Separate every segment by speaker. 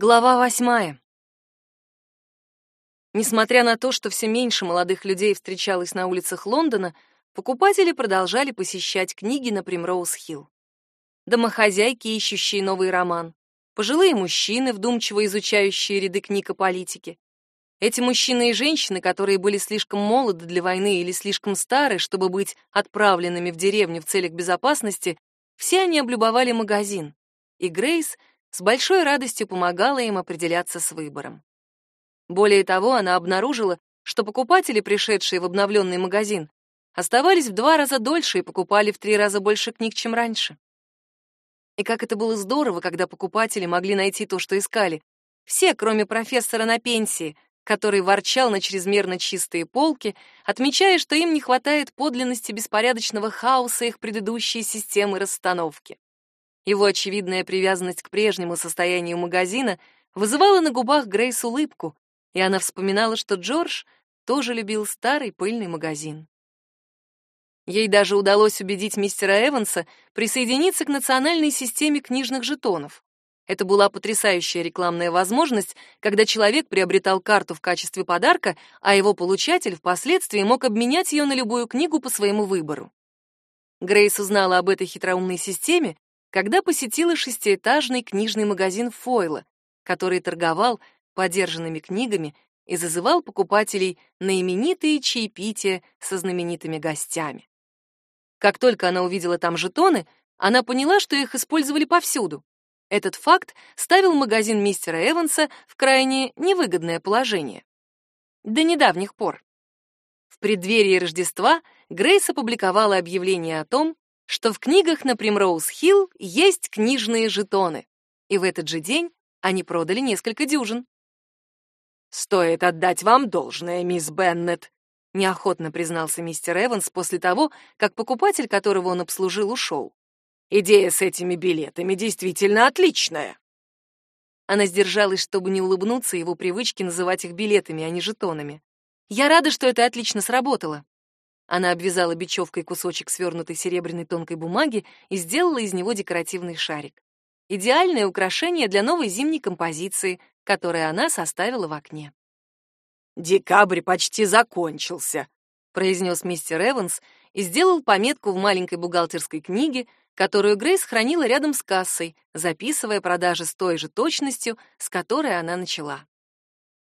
Speaker 1: Глава восьмая. Несмотря на то, что все меньше молодых людей встречалось на улицах Лондона, покупатели продолжали посещать книги на Примроуз-Хилл. Домохозяйки, ищущие новый роман, пожилые мужчины, вдумчиво изучающие ряды книг о политике. Эти мужчины и женщины, которые были слишком молоды для войны или слишком стары, чтобы быть отправленными в деревню в целях безопасности, все они облюбовали магазин, и Грейс с большой радостью помогала им определяться с выбором. Более того, она обнаружила, что покупатели, пришедшие в обновленный магазин, оставались в два раза дольше и покупали в три раза больше книг, чем раньше. И как это было здорово, когда покупатели могли найти то, что искали. Все, кроме профессора на пенсии, который ворчал на чрезмерно чистые полки, отмечая, что им не хватает подлинности беспорядочного хаоса их предыдущей системы расстановки. Его очевидная привязанность к прежнему состоянию магазина вызывала на губах Грейс улыбку, и она вспоминала, что Джордж тоже любил старый пыльный магазин. Ей даже удалось убедить мистера Эванса присоединиться к национальной системе книжных жетонов. Это была потрясающая рекламная возможность, когда человек приобретал карту в качестве подарка, а его получатель впоследствии мог обменять ее на любую книгу по своему выбору. Грейс узнала об этой хитроумной системе, когда посетила шестиэтажный книжный магазин Фойла, который торговал подержанными книгами и зазывал покупателей на именитые чаепития со знаменитыми гостями. Как только она увидела там жетоны, она поняла, что их использовали повсюду. Этот факт ставил магазин мистера Эванса в крайне невыгодное положение. До недавних пор. В преддверии Рождества Грейс опубликовала объявление о том, что в книгах на Примроуз-Хилл есть книжные жетоны, и в этот же день они продали несколько дюжин. «Стоит отдать вам должное, мисс Беннет», — неохотно признался мистер Эванс после того, как покупатель, которого он обслужил, ушел. «Идея с этими билетами действительно отличная». Она сдержалась, чтобы не улыбнуться его привычке называть их билетами, а не жетонами. «Я рада, что это отлично сработало. Она обвязала бечевкой кусочек свернутой серебряной тонкой бумаги и сделала из него декоративный шарик. Идеальное украшение для новой зимней композиции, которую она составила в окне. «Декабрь почти закончился», — произнес мистер Эванс и сделал пометку в маленькой бухгалтерской книге, которую Грейс хранила рядом с кассой, записывая продажи с той же точностью, с которой она начала.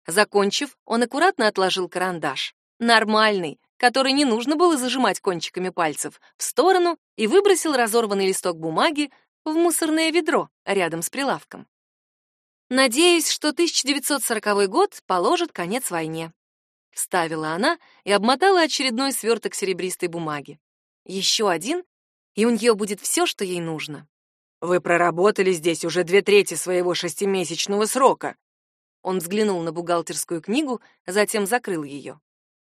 Speaker 1: Закончив, он аккуратно отложил карандаш. Нормальный, который не нужно было зажимать кончиками пальцев, в сторону и выбросил разорванный листок бумаги в мусорное ведро рядом с прилавком. Надеюсь, что 1940 год положит конец войне. Вставила она и обмотала очередной сверток серебристой бумаги. Еще один, и у нее будет все, что ей нужно. Вы проработали здесь уже две трети своего шестимесячного срока. Он взглянул на бухгалтерскую книгу, затем закрыл ее.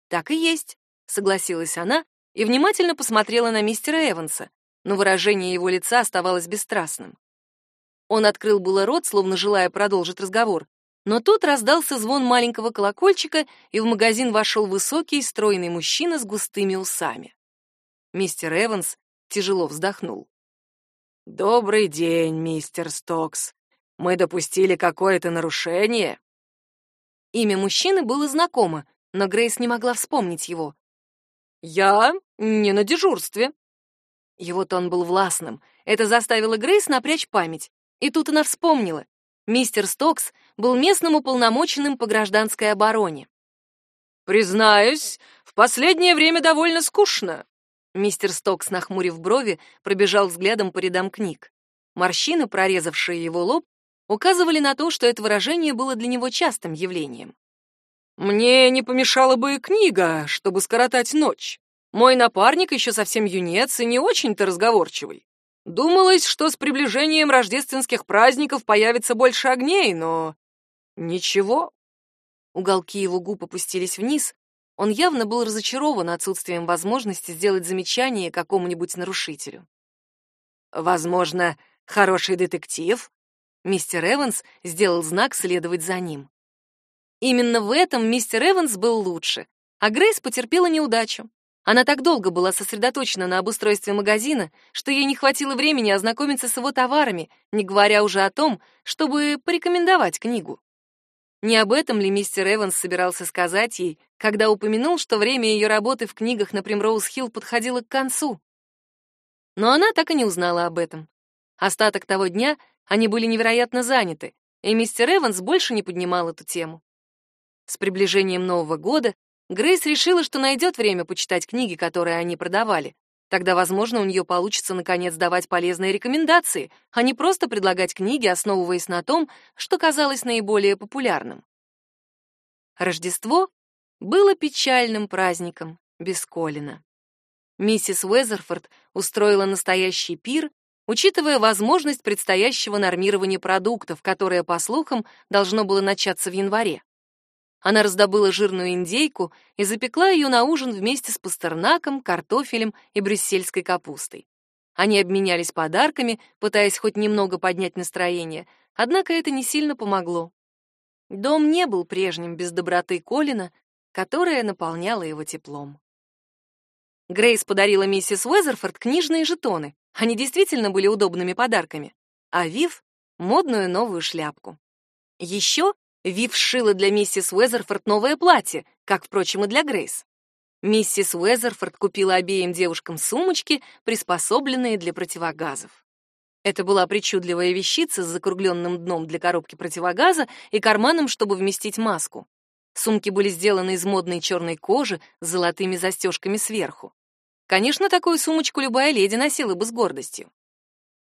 Speaker 1: Так и есть согласилась она и внимательно посмотрела на мистера Эванса, но выражение его лица оставалось бесстрастным. Он открыл было рот, словно желая продолжить разговор, но тут раздался звон маленького колокольчика, и в магазин вошел высокий, стройный мужчина с густыми усами. Мистер Эванс тяжело вздохнул. «Добрый день, мистер Стокс. Мы допустили какое-то нарушение?» Имя мужчины было знакомо, но Грейс не могла вспомнить его. «Я не на дежурстве». Его тон был властным. Это заставило Грейс напрячь память. И тут она вспомнила. Мистер Стокс был местным уполномоченным по гражданской обороне. «Признаюсь, в последнее время довольно скучно». Мистер Стокс, нахмурив брови, пробежал взглядом по рядам книг. Морщины, прорезавшие его лоб, указывали на то, что это выражение было для него частым явлением. Мне не помешала бы и книга, чтобы скоротать ночь. Мой напарник еще совсем юнец и не очень-то разговорчивый. Думалось, что с приближением рождественских праздников появится больше огней, но... Ничего. Уголки его губ опустились вниз. Он явно был разочарован отсутствием возможности сделать замечание какому-нибудь нарушителю. «Возможно, хороший детектив?» Мистер Эванс сделал знак следовать за ним. Именно в этом мистер Эванс был лучше, а Грейс потерпела неудачу. Она так долго была сосредоточена на обустройстве магазина, что ей не хватило времени ознакомиться с его товарами, не говоря уже о том, чтобы порекомендовать книгу. Не об этом ли мистер Эванс собирался сказать ей, когда упомянул, что время ее работы в книгах на Примроуз-Хилл подходило к концу? Но она так и не узнала об этом. Остаток того дня они были невероятно заняты, и мистер Эванс больше не поднимал эту тему. С приближением Нового года Грейс решила, что найдет время почитать книги, которые они продавали. Тогда, возможно, у нее получится наконец давать полезные рекомендации, а не просто предлагать книги, основываясь на том, что казалось наиболее популярным. Рождество было печальным праздником без Колина. Миссис Уэзерфорд устроила настоящий пир, учитывая возможность предстоящего нормирования продуктов, которое, по слухам, должно было начаться в январе. Она раздобыла жирную индейку и запекла ее на ужин вместе с пастернаком, картофелем и брюссельской капустой. Они обменялись подарками, пытаясь хоть немного поднять настроение, однако это не сильно помогло. Дом не был прежним без доброты Колина, которая наполняла его теплом. Грейс подарила миссис Уэзерфорд книжные жетоны. Они действительно были удобными подарками. А Вив — модную новую шляпку. Еще Вив сшила для миссис Уэзерфорд новое платье, как, впрочем, и для Грейс. Миссис Уэзерфорд купила обеим девушкам сумочки, приспособленные для противогазов. Это была причудливая вещица с закругленным дном для коробки противогаза и карманом, чтобы вместить маску. Сумки были сделаны из модной черной кожи с золотыми застежками сверху. Конечно, такую сумочку любая леди носила бы с гордостью.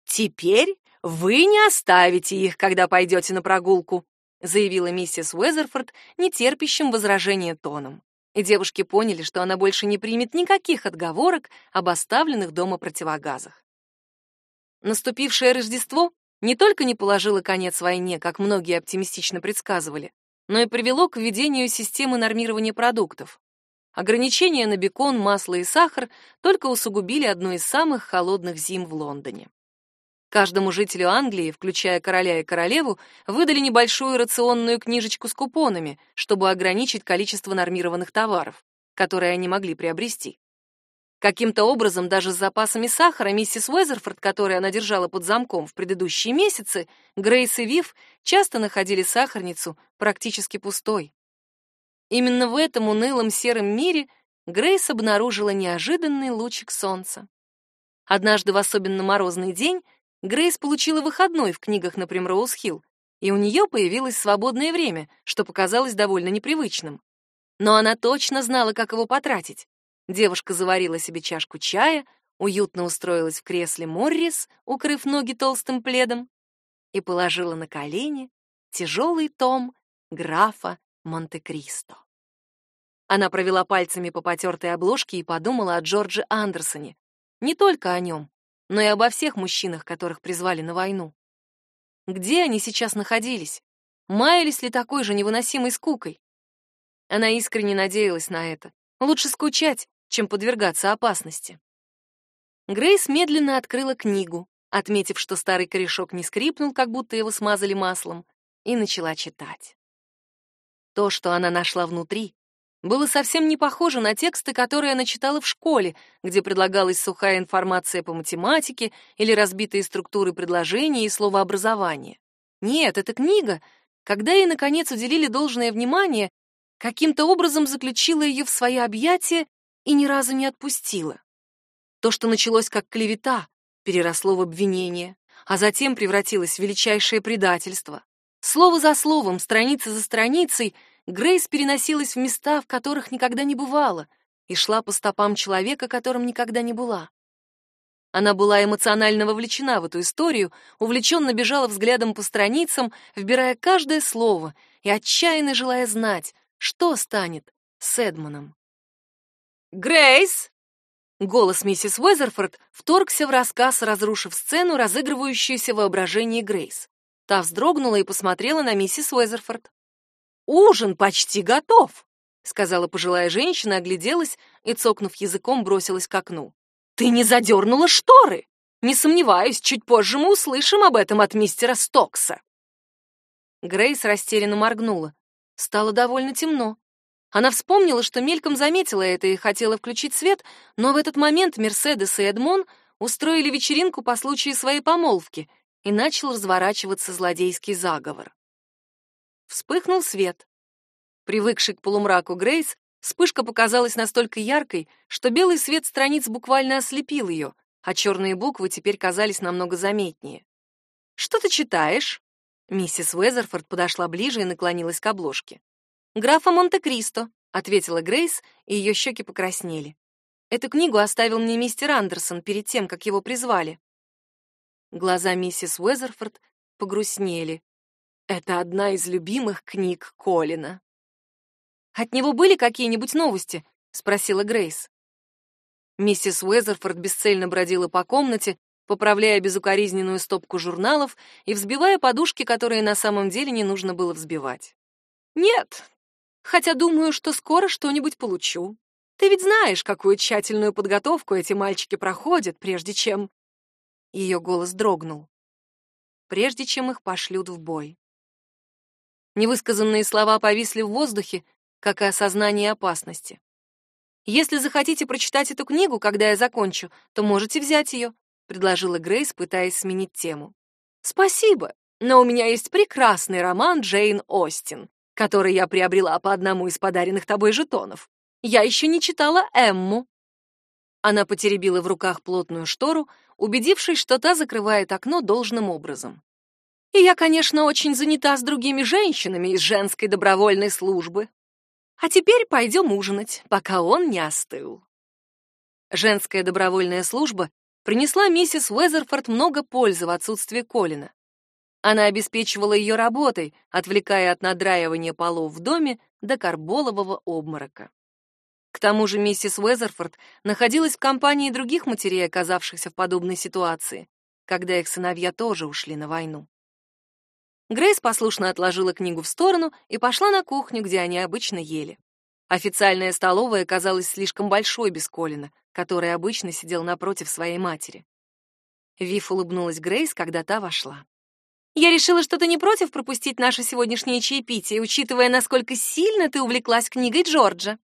Speaker 1: «Теперь вы не оставите их, когда пойдете на прогулку», заявила миссис Уэзерфорд нетерпящим возражения тоном. И девушки поняли, что она больше не примет никаких отговорок об оставленных дома противогазах. Наступившее Рождество не только не положило конец войне, как многие оптимистично предсказывали, но и привело к введению системы нормирования продуктов. Ограничения на бекон, масло и сахар только усугубили одну из самых холодных зим в Лондоне. Каждому жителю Англии, включая короля и королеву, выдали небольшую рационную книжечку с купонами, чтобы ограничить количество нормированных товаров, которые они могли приобрести. Каким-то образом даже с запасами сахара миссис Уэзерфорд, которые она держала под замком в предыдущие месяцы, Грейс и Вив часто находили сахарницу практически пустой. Именно в этом унылом сером мире Грейс обнаружила неожиданный лучик солнца. Однажды в особенно морозный день Грейс получила выходной в книгах на Примроуз-Хилл, и у нее появилось свободное время, что показалось довольно непривычным. Но она точно знала, как его потратить. Девушка заварила себе чашку чая, уютно устроилась в кресле Моррис, укрыв ноги толстым пледом, и положила на колени тяжелый том графа Монте-Кристо. Она провела пальцами по потертой обложке и подумала о Джордже Андерсоне. Не только о нем, но и обо всех мужчинах, которых призвали на войну. Где они сейчас находились? Маялись ли такой же невыносимой скукой? Она искренне надеялась на это. Лучше скучать, чем подвергаться опасности. Грейс медленно открыла книгу, отметив, что старый корешок не скрипнул, как будто его смазали маслом, и начала читать. То, что она нашла внутри, было совсем не похоже на тексты, которые она читала в школе, где предлагалась сухая информация по математике или разбитые структуры предложений и словообразования. Нет, эта книга, когда ей, наконец, уделили должное внимание, каким-то образом заключила ее в свои объятия и ни разу не отпустила. То, что началось как клевета, переросло в обвинение, а затем превратилось в величайшее предательство. Слово за словом, страница за страницей — Грейс переносилась в места, в которых никогда не бывала, и шла по стопам человека, которым никогда не была. Она была эмоционально вовлечена в эту историю, увлеченно бежала взглядом по страницам, вбирая каждое слово и отчаянно желая знать, что станет с Эдмоном. «Грейс!» Голос миссис Уэзерфорд вторгся в рассказ, разрушив сцену, разыгрывающуюся воображение Грейс. Та вздрогнула и посмотрела на миссис Уэзерфорд. «Ужин почти готов», — сказала пожилая женщина, огляделась и, цокнув языком, бросилась к окну. «Ты не задернула шторы? Не сомневаюсь, чуть позже мы услышим об этом от мистера Стокса». Грейс растерянно моргнула. Стало довольно темно. Она вспомнила, что мельком заметила это и хотела включить свет, но в этот момент Мерседес и Эдмон устроили вечеринку по случаю своей помолвки, и начал разворачиваться злодейский заговор. Вспыхнул свет. Привыкший к полумраку Грейс, вспышка показалась настолько яркой, что белый свет страниц буквально ослепил ее, а черные буквы теперь казались намного заметнее. «Что ты читаешь?» Миссис Уэзерфорд подошла ближе и наклонилась к обложке. «Графа Монте-Кристо», — ответила Грейс, и ее щеки покраснели. «Эту книгу оставил мне мистер Андерсон перед тем, как его призвали». Глаза миссис Уэзерфорд погрустнели. «Это одна из любимых книг Колина». «От него были какие-нибудь новости?» — спросила Грейс. Миссис Уэзерфорд бесцельно бродила по комнате, поправляя безукоризненную стопку журналов и взбивая подушки, которые на самом деле не нужно было взбивать. «Нет, хотя думаю, что скоро что-нибудь получу. Ты ведь знаешь, какую тщательную подготовку эти мальчики проходят, прежде чем...» Ее голос дрогнул. «Прежде чем их пошлют в бой». Невысказанные слова повисли в воздухе, как и осознание опасности. «Если захотите прочитать эту книгу, когда я закончу, то можете взять ее», — предложила Грейс, пытаясь сменить тему. «Спасибо, но у меня есть прекрасный роман Джейн Остин, который я приобрела по одному из подаренных тобой жетонов. Я еще не читала Эмму». Она потеребила в руках плотную штору, убедившись, что та закрывает окно должным образом. «И я, конечно, очень занята с другими женщинами из женской добровольной службы. А теперь пойдем ужинать, пока он не остыл». Женская добровольная служба принесла миссис Уэзерфорд много пользы в отсутствие Колина. Она обеспечивала ее работой, отвлекая от надраивания полов в доме до карболового обморока. К тому же миссис Уэзерфорд находилась в компании других матерей, оказавшихся в подобной ситуации, когда их сыновья тоже ушли на войну. Грейс послушно отложила книгу в сторону и пошла на кухню, где они обычно ели. Официальная столовая казалась слишком большой без Колина, который обычно сидел напротив своей матери. Вив улыбнулась Грейс, когда та вошла. Я решила, что ты не против пропустить наше сегодняшнее чаепитие, учитывая, насколько сильно ты увлеклась книгой Джорджа.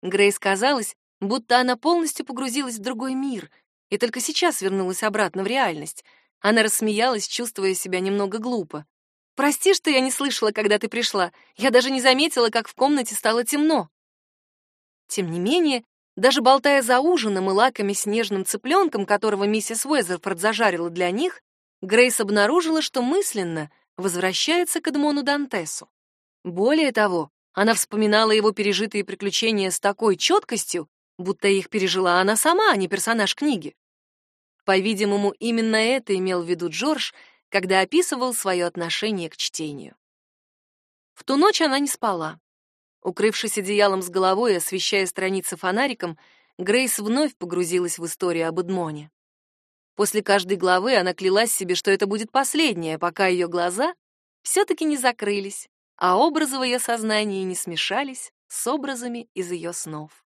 Speaker 1: Грейс казалось, будто она полностью погрузилась в другой мир и только сейчас вернулась обратно в реальность. Она рассмеялась, чувствуя себя немного глупо. «Прости, что я не слышала, когда ты пришла. Я даже не заметила, как в комнате стало темно». Тем не менее, даже болтая за ужином и лаками с нежным цыпленком, которого миссис Уэзерфорд зажарила для них, Грейс обнаружила, что мысленно возвращается к Эдмону Дантесу. Более того, она вспоминала его пережитые приключения с такой четкостью, будто их пережила она сама, а не персонаж книги. По-видимому, именно это имел в виду Джордж, когда описывал свое отношение к чтению. В ту ночь она не спала. Укрывшись одеялом с головой и освещая страницы фонариком, Грейс вновь погрузилась в историю об Эдмоне. После каждой главы она клялась себе, что это будет последняя, пока ее глаза все-таки не закрылись, а образы в ее сознании не смешались с образами из ее снов.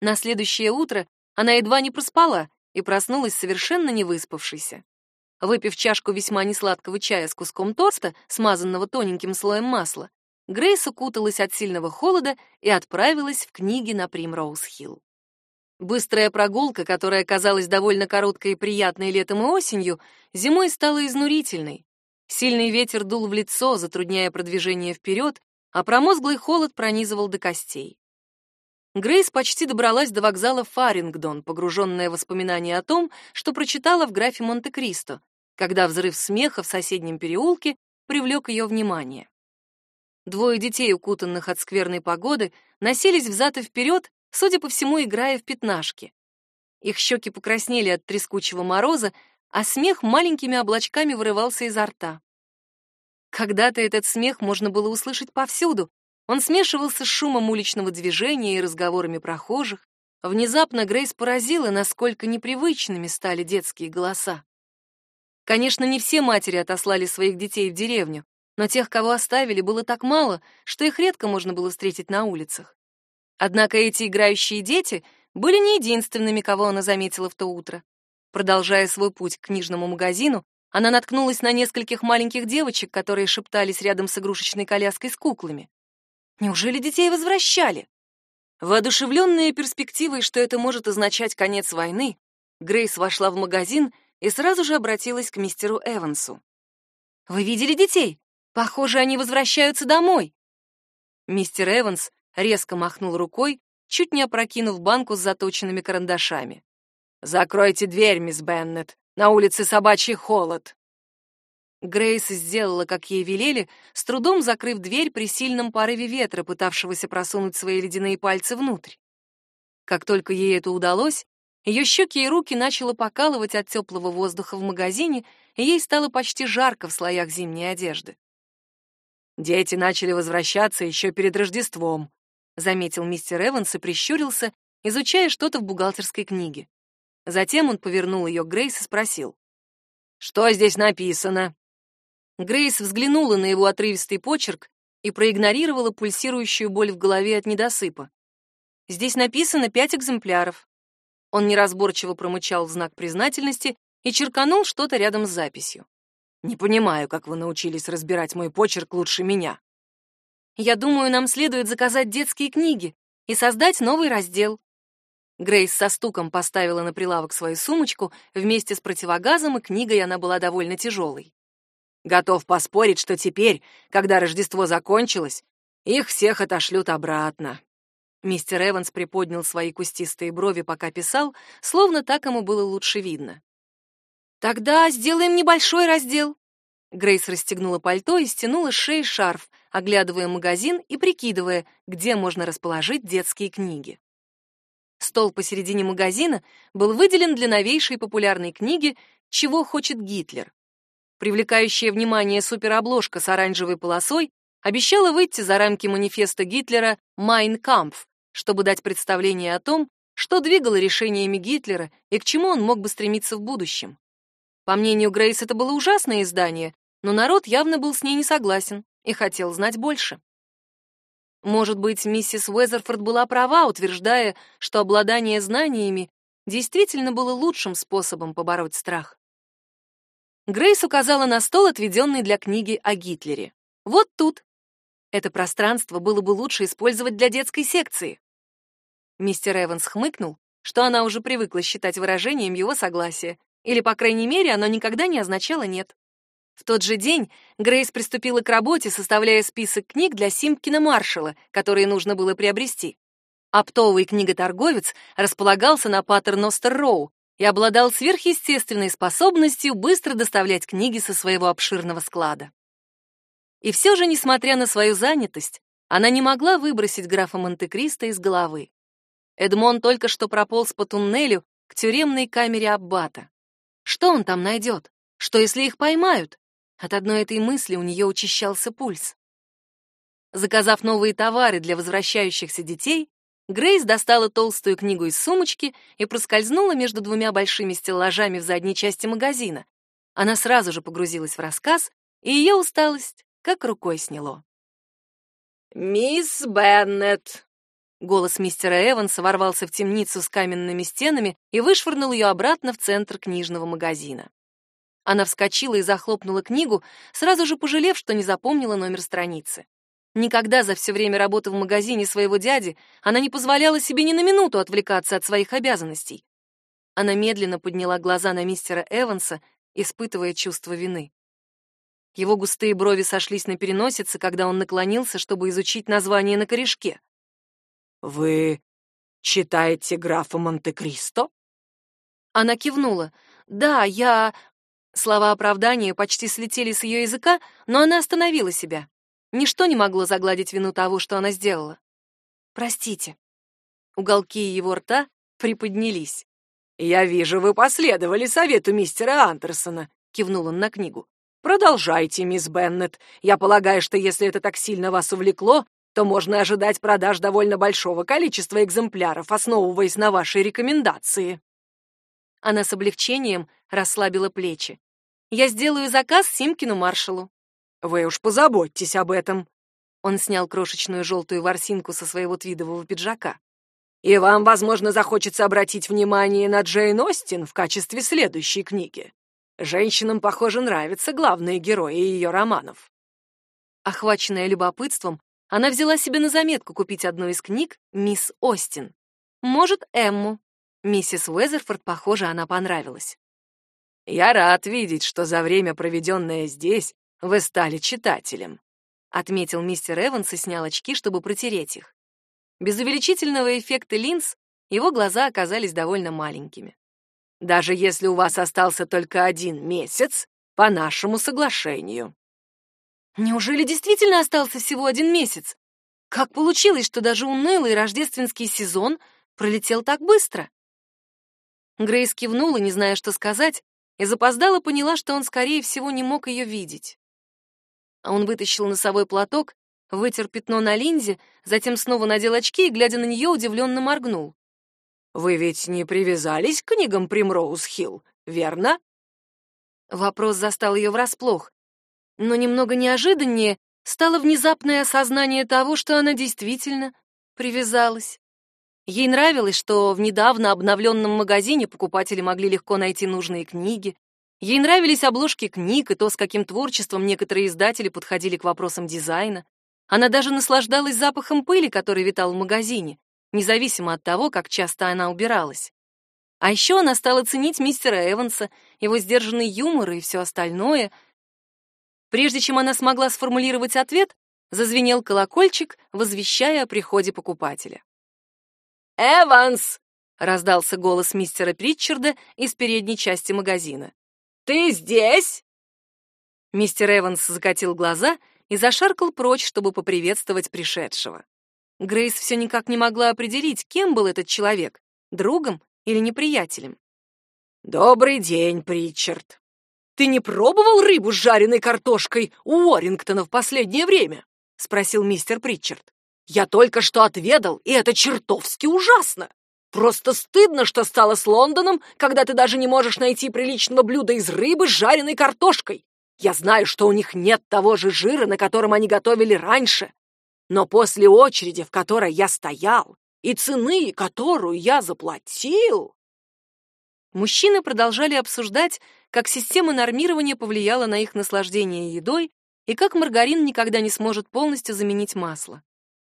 Speaker 1: На следующее утро она едва не проспала и проснулась совершенно не выспавшейся. Выпив чашку весьма несладкого чая с куском тоста, смазанного тоненьким слоем масла, Грейс укуталась от сильного холода и отправилась в книги на Примроуз-Хилл. Быстрая прогулка, которая казалась довольно короткой и приятной летом и осенью, зимой стала изнурительной. Сильный ветер дул в лицо, затрудняя продвижение вперед, а промозглый холод пронизывал до костей. Грейс почти добралась до вокзала Фарингдон, погруженная в воспоминания о том, что прочитала в графе Монте-Кристо, когда взрыв смеха в соседнем переулке привлек ее внимание. Двое детей, укутанных от скверной погоды, носились взад и вперед, судя по всему, играя в пятнашки. Их щеки покраснели от трескучего мороза, а смех маленькими облачками вырывался изо рта. Когда-то этот смех можно было услышать повсюду. Он смешивался с шумом уличного движения и разговорами прохожих. Внезапно Грейс поразила, насколько непривычными стали детские голоса. Конечно, не все матери отослали своих детей в деревню, но тех, кого оставили, было так мало, что их редко можно было встретить на улицах. Однако эти играющие дети были не единственными, кого она заметила в то утро. Продолжая свой путь к книжному магазину, она наткнулась на нескольких маленьких девочек, которые шептались рядом с игрушечной коляской с куклами. Неужели детей возвращали? Воодушевленная перспективой, что это может означать конец войны, Грейс вошла в магазин и сразу же обратилась к мистеру Эвансу. «Вы видели детей? Похоже, они возвращаются домой». Мистер Эванс резко махнул рукой, чуть не опрокинув банку с заточенными карандашами. «Закройте дверь, мисс Беннет. На улице собачий холод». Грейс сделала, как ей велели, с трудом закрыв дверь при сильном порыве ветра, пытавшегося просунуть свои ледяные пальцы внутрь. Как только ей это удалось, ее щеки и руки начало покалывать от теплого воздуха в магазине, и ей стало почти жарко в слоях зимней одежды. «Дети начали возвращаться еще перед Рождеством», — заметил мистер Эванс и прищурился, изучая что-то в бухгалтерской книге. Затем он повернул ее к Грейс и спросил. «Что здесь написано?» Грейс взглянула на его отрывистый почерк и проигнорировала пульсирующую боль в голове от недосыпа. «Здесь написано пять экземпляров». Он неразборчиво промычал в знак признательности и черканул что-то рядом с записью. «Не понимаю, как вы научились разбирать мой почерк лучше меня». «Я думаю, нам следует заказать детские книги и создать новый раздел». Грейс со стуком поставила на прилавок свою сумочку, вместе с противогазом и книгой она была довольно тяжелой. Готов поспорить, что теперь, когда Рождество закончилось, их всех отошлют обратно. Мистер Эванс приподнял свои кустистые брови, пока писал, словно так ему было лучше видно. «Тогда сделаем небольшой раздел». Грейс расстегнула пальто и стянула с шеи шарф, оглядывая магазин и прикидывая, где можно расположить детские книги. Стол посередине магазина был выделен для новейшей популярной книги «Чего хочет Гитлер». Привлекающая внимание суперобложка с оранжевой полосой обещала выйти за рамки манифеста Гитлера «Майн Кампф», чтобы дать представление о том, что двигало решениями Гитлера и к чему он мог бы стремиться в будущем. По мнению Грейс, это было ужасное издание, но народ явно был с ней не согласен и хотел знать больше. Может быть, миссис Уэзерфорд была права, утверждая, что обладание знаниями действительно было лучшим способом побороть страх. Грейс указала на стол, отведенный для книги о Гитлере. Вот тут. Это пространство было бы лучше использовать для детской секции. Мистер Эванс хмыкнул, что она уже привыкла считать выражением его согласия, или, по крайней мере, оно никогда не означало «нет». В тот же день Грейс приступила к работе, составляя список книг для Симпкина Маршалла, которые нужно было приобрести. Оптовый книготорговец располагался на Паттерностер-Роу, и обладал сверхъестественной способностью быстро доставлять книги со своего обширного склада. И все же, несмотря на свою занятость, она не могла выбросить графа Монте-Кристо из головы. Эдмон только что прополз по туннелю к тюремной камере Аббата. Что он там найдет? Что, если их поймают? От одной этой мысли у нее учащался пульс. Заказав новые товары для возвращающихся детей, Грейс достала толстую книгу из сумочки и проскользнула между двумя большими стеллажами в задней части магазина. Она сразу же погрузилась в рассказ, и ее усталость как рукой сняло. «Мисс Беннет!» Голос мистера Эванса ворвался в темницу с каменными стенами и вышвырнул ее обратно в центр книжного магазина. Она вскочила и захлопнула книгу, сразу же пожалев, что не запомнила номер страницы. Никогда за все время работы в магазине своего дяди она не позволяла себе ни на минуту отвлекаться от своих обязанностей. Она медленно подняла глаза на мистера Эванса, испытывая чувство вины. Его густые брови сошлись на переносице, когда он наклонился, чтобы изучить название на корешке. «Вы читаете графа Монте-Кристо?» Она кивнула. «Да, я...» Слова оправдания почти слетели с ее языка, но она остановила себя. Ничто не могло загладить вину того, что она сделала. Простите. Уголки его рта приподнялись. Я вижу, вы последовали совету мистера Андерсона, кивнул он на книгу. Продолжайте, мисс Беннет. Я полагаю, что если это так сильно вас увлекло, то можно ожидать продаж довольно большого количества экземпляров, основываясь на вашей рекомендации. Она с облегчением расслабила плечи. Я сделаю заказ Симкину маршалу. Вы уж позаботьтесь об этом. Он снял крошечную желтую ворсинку со своего твидового пиджака. И вам, возможно, захочется обратить внимание на Джейн Остин в качестве следующей книги. Женщинам, похоже, нравятся главные герои ее романов. Охваченная любопытством, она взяла себе на заметку купить одну из книг «Мисс Остин». Может, Эмму. Миссис Уэзерфорд, похоже, она понравилась.
Speaker 2: «Я рад видеть, что за время, проведенное здесь, вы стали читателем»,
Speaker 1: отметил мистер Эванс и снял очки, чтобы протереть их. Без увеличительного эффекта линз его глаза оказались довольно маленькими.
Speaker 2: «Даже если у вас остался только один месяц, по нашему соглашению».
Speaker 1: Неужели действительно остался всего один месяц? Как получилось, что даже унылый рождественский сезон пролетел так быстро? Грейс кивнула, не зная, что сказать, и запоздала поняла, что он, скорее всего, не мог ее видеть. Он вытащил носовой платок, вытер пятно на линзе, затем снова надел очки и, глядя на нее, удивленно моргнул.
Speaker 2: «Вы ведь не привязались к книгам Примроуз-Хилл, верно?»
Speaker 1: Вопрос застал ее врасплох, но немного неожиданнее стало внезапное осознание того, что она действительно привязалась. Ей нравилось, что в недавно обновленном магазине покупатели могли легко найти нужные книги. Ей нравились обложки книг и то, с каким творчеством некоторые издатели подходили к вопросам дизайна. Она даже наслаждалась запахом пыли, который витал в магазине, независимо от того, как часто она убиралась. А еще она стала ценить мистера Эванса, его сдержанный юмор и все остальное. Прежде чем она смогла сформулировать ответ, зазвенел колокольчик, возвещая о приходе покупателя.
Speaker 2: «Эванс!» — раздался
Speaker 1: голос мистера Притчарда из передней части магазина.
Speaker 2: «Ты здесь?»
Speaker 1: Мистер Эванс закатил глаза и зашаркал прочь, чтобы поприветствовать пришедшего. Грейс все никак не могла определить, кем был этот человек — другом или неприятелем.
Speaker 2: «Добрый день, Притчард. Ты не пробовал рыбу с жареной картошкой у Уоррингтона в последнее время?» — спросил мистер Притчард. Я только что отведал, и это чертовски ужасно. Просто стыдно, что стало с Лондоном, когда ты даже не можешь найти приличного блюда из рыбы с жареной картошкой. Я знаю, что у них нет того же жира, на котором они готовили раньше. Но после очереди, в которой я стоял, и цены, которую я заплатил...
Speaker 1: Мужчины продолжали обсуждать, как система нормирования повлияла на их наслаждение едой и как маргарин никогда не сможет полностью заменить масло.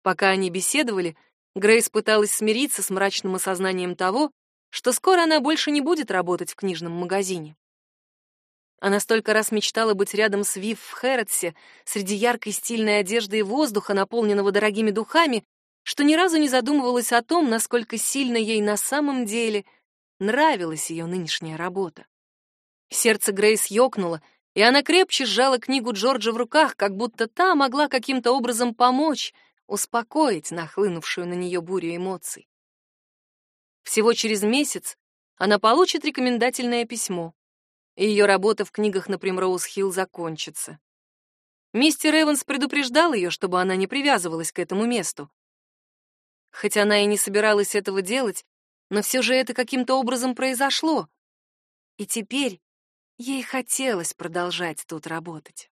Speaker 1: Пока они беседовали, Грейс пыталась смириться с мрачным осознанием того, что скоро она больше не будет работать в книжном магазине. Она столько раз мечтала быть рядом с Вив в Хэрротсе, среди яркой стильной одежды и воздуха, наполненного дорогими духами, что ни разу не задумывалась о том, насколько сильно ей на самом деле нравилась ее нынешняя работа. Сердце Грейс ёкнуло, и она крепче сжала книгу Джорджа в руках, как будто та могла каким-то образом помочь — успокоить нахлынувшую на нее бурю эмоций. Всего через месяц она получит рекомендательное письмо, и ее работа в книгах на Примроуз-Хилл закончится. Мистер Эванс предупреждал ее, чтобы она не привязывалась к этому месту. Хотя она и не собиралась этого делать, но все же это каким-то образом произошло. И теперь ей хотелось продолжать тут работать.